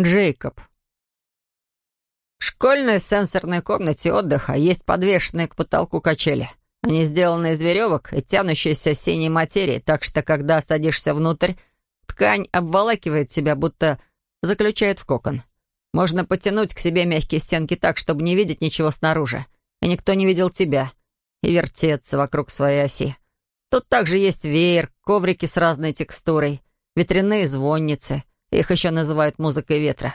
Джейкоб. В школьной сенсорной комнате отдыха есть подвешенные к потолку качели. Они сделаны из веревок и тянущейся синей материи, так что, когда садишься внутрь, ткань обволакивает тебя, будто заключает в кокон. Можно потянуть к себе мягкие стенки так, чтобы не видеть ничего снаружи, и никто не видел тебя, и вертеться вокруг своей оси. Тут также есть веер, коврики с разной текстурой, ветряные звонницы — их еще называют музыкой ветра.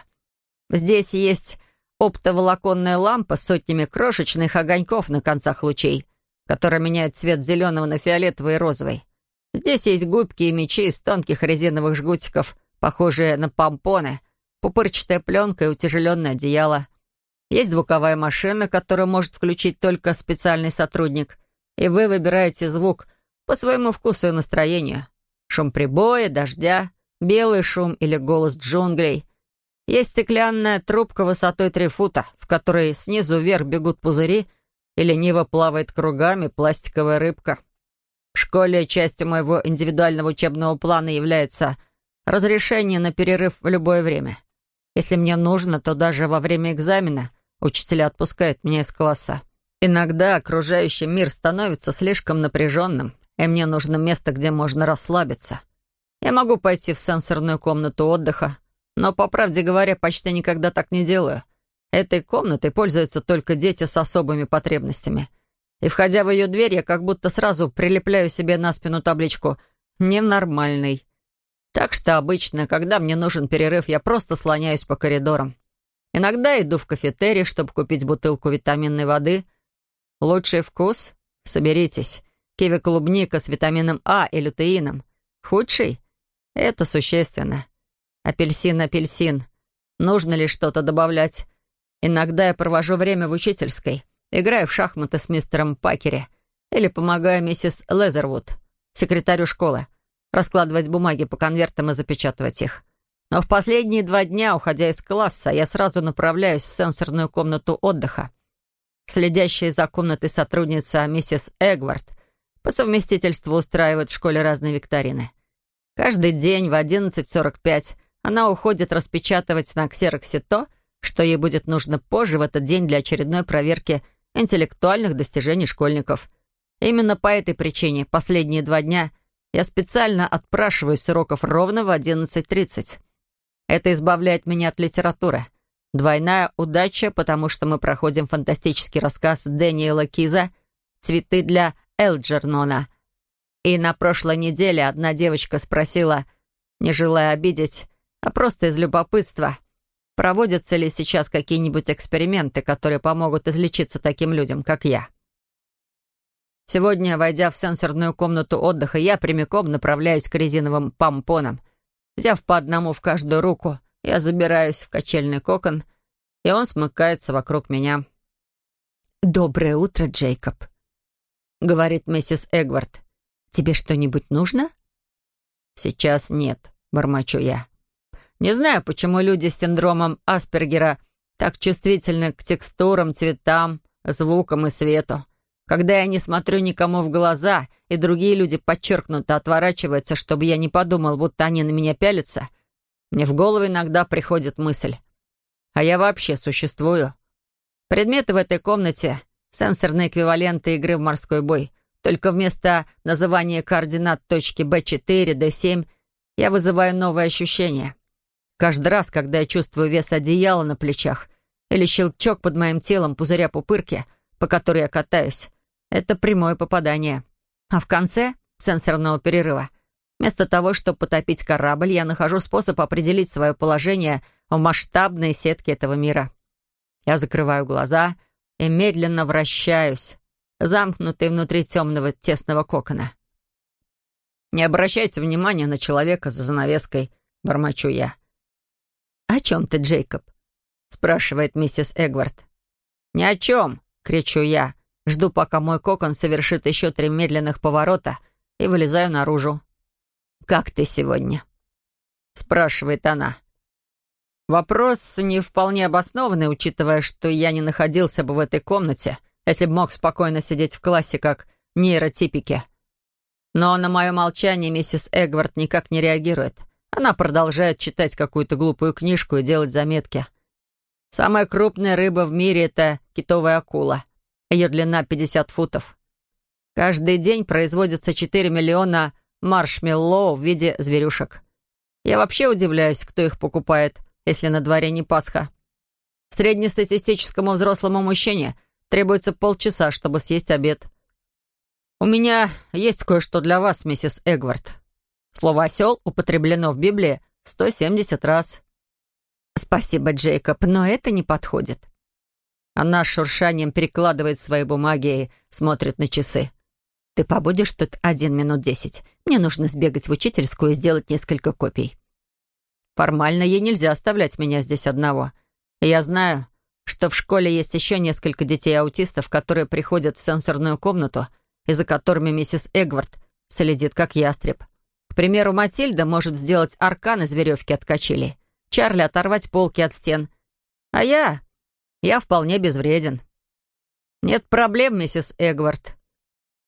Здесь есть оптоволоконная лампа с сотнями крошечных огоньков на концах лучей, которые меняют цвет зеленого на фиолетовый и розовый. Здесь есть губки и мечи из тонких резиновых жгутиков, похожие на помпоны, пупырчатая пленка и утяжеленное одеяло. Есть звуковая машина, которую может включить только специальный сотрудник, и вы выбираете звук по своему вкусу и настроению. Шум прибоя, дождя, белый шум или голос джунглей. Есть стеклянная трубка высотой три фута, в которой снизу вверх бегут пузыри и лениво плавает кругами пластиковая рыбка. В школе частью моего индивидуального учебного плана является разрешение на перерыв в любое время. Если мне нужно, то даже во время экзамена учителя отпускают меня из класса. Иногда окружающий мир становится слишком напряженным, и мне нужно место, где можно расслабиться. Я могу пойти в сенсорную комнату отдыха, но, по правде говоря, почти никогда так не делаю. Этой комнатой пользуются только дети с особыми потребностями. И, входя в ее дверь, я как будто сразу прилепляю себе на спину табличку «Ненормальный». Так что обычно, когда мне нужен перерыв, я просто слоняюсь по коридорам. Иногда иду в кафетерий, чтобы купить бутылку витаминной воды. Лучший вкус? Соберитесь. Киви-клубника с витамином А и лютеином. Худший? Это существенно. Апельсин, апельсин. Нужно ли что-то добавлять? Иногда я провожу время в учительской, играю в шахматы с мистером Пакери или помогаю миссис Лезервуд, секретарю школы, раскладывать бумаги по конвертам и запечатывать их. Но в последние два дня, уходя из класса, я сразу направляюсь в сенсорную комнату отдыха. Следящая за комнатой сотрудница миссис Эгвард по совместительству устраивает в школе разные викторины. Каждый день в 11.45 она уходит распечатывать на ксероксе то, что ей будет нужно позже в этот день для очередной проверки интеллектуальных достижений школьников. Именно по этой причине последние два дня я специально отпрашиваюсь с уроков ровно в 11.30. Это избавляет меня от литературы. Двойная удача, потому что мы проходим фантастический рассказ Дэниела Киза «Цветы для Элджернона», и на прошлой неделе одна девочка спросила, не желая обидеть, а просто из любопытства, проводятся ли сейчас какие-нибудь эксперименты, которые помогут излечиться таким людям, как я. Сегодня, войдя в сенсорную комнату отдыха, я прямиком направляюсь к резиновым помпонам. Взяв по одному в каждую руку, я забираюсь в качельный кокон, и он смыкается вокруг меня. «Доброе утро, Джейкоб», — говорит миссис Эгвард. Тебе что-нибудь нужно?» «Сейчас нет», — бормочу я. «Не знаю, почему люди с синдромом Аспергера так чувствительны к текстурам, цветам, звукам и свету. Когда я не смотрю никому в глаза, и другие люди подчеркнуто отворачиваются, чтобы я не подумал, будто они на меня пялятся, мне в голову иногда приходит мысль. А я вообще существую. Предметы в этой комнате — сенсорные эквиваленты игры в морской бой. Только вместо называния координат точки B4, D7 я вызываю новые ощущения. Каждый раз, когда я чувствую вес одеяла на плечах или щелчок под моим телом пузыря пупырки, по которой я катаюсь, это прямое попадание. А в конце сенсорного перерыва, вместо того, чтобы потопить корабль, я нахожу способ определить свое положение в масштабной сетке этого мира. Я закрываю глаза и медленно вращаюсь, замкнутый внутри темного тесного кокона. «Не обращайте внимания на человека за занавеской», — бормочу я. «О чем ты, Джейкоб?» — спрашивает миссис Эгвард. «Ни о чем», — кричу я. Жду, пока мой кокон совершит еще три медленных поворота и вылезаю наружу. «Как ты сегодня?» — спрашивает она. Вопрос не вполне обоснованный, учитывая, что я не находился бы в этой комнате, если бы мог спокойно сидеть в классе, как нейротипики. Но на мое молчание миссис Эгвард никак не реагирует. Она продолжает читать какую-то глупую книжку и делать заметки. Самая крупная рыба в мире — это китовая акула. Ее длина 50 футов. Каждый день производится 4 миллиона маршмеллоу в виде зверюшек. Я вообще удивляюсь, кто их покупает, если на дворе не Пасха. Среднестатистическому взрослому мужчине требуется полчаса, чтобы съесть обед. У меня есть кое-что для вас, миссис Эгвард. Слово «осел» употреблено в Библии 170 раз. Спасибо, Джейкоб, но это не подходит. Она шуршанием перекладывает свои бумаги и смотрит на часы. Ты побудешь тут один минут десять. Мне нужно сбегать в учительскую и сделать несколько копий. Формально ей нельзя оставлять меня здесь одного. Я знаю, что в школе есть еще несколько детей-аутистов, которые приходят в сенсорную комнату, и за которыми миссис Эгвард следит как ястреб. К примеру, Матильда может сделать аркан из веревки от качели, Чарли оторвать полки от стен. А я... я вполне безвреден. Нет проблем, миссис Эгвард.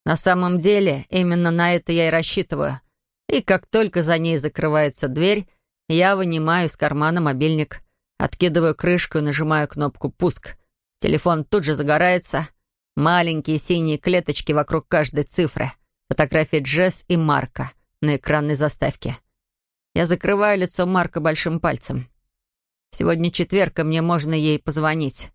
На самом деле, именно на это я и рассчитываю. И как только за ней закрывается дверь, я вынимаю из кармана мобильник, откидываю крышку и нажимаю кнопку «Пуск». Телефон тут же загорается. Маленькие синие клеточки вокруг каждой цифры. Фотографии Джесс и Марка на экранной заставке. Я закрываю лицо Марка большим пальцем. Сегодня четверг, и мне можно ей позвонить.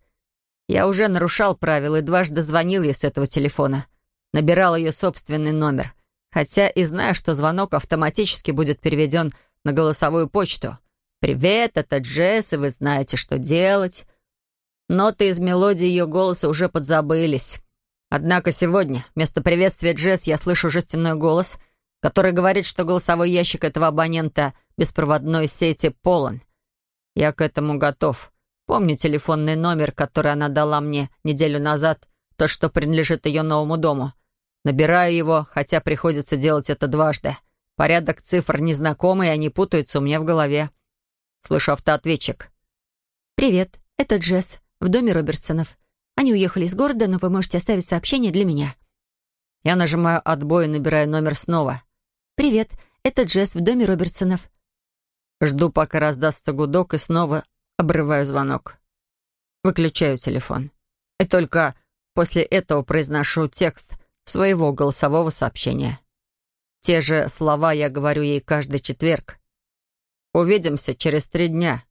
Я уже нарушал правила и дважды звонил ей с этого телефона набирал ее собственный номер, хотя и знаю, что звонок автоматически будет переведен на голосовую почту. «Привет, это Джесс, и вы знаете, что делать». Ноты из мелодии ее голоса уже подзабылись. Однако сегодня вместо приветствия Джесс я слышу жестяной голос, который говорит, что голосовой ящик этого абонента беспроводной сети полон. Я к этому готов. Помню телефонный номер, который она дала мне неделю назад, то, что принадлежит ее новому дому — Набираю его, хотя приходится делать это дважды. Порядок цифр незнакомый, они путаются у меня в голове. Слышу автоответчик. «Привет, это Джесс, в доме Робертсонов. Они уехали из города, но вы можете оставить сообщение для меня». Я нажимаю «Отбой» и набираю номер снова. «Привет, это Джесс в доме Робертсонов». Жду, пока раздастся гудок, и снова обрываю звонок. Выключаю телефон. И только после этого произношу текст — своего голосового сообщения. Те же слова я говорю ей каждый четверг. Увидимся через три дня,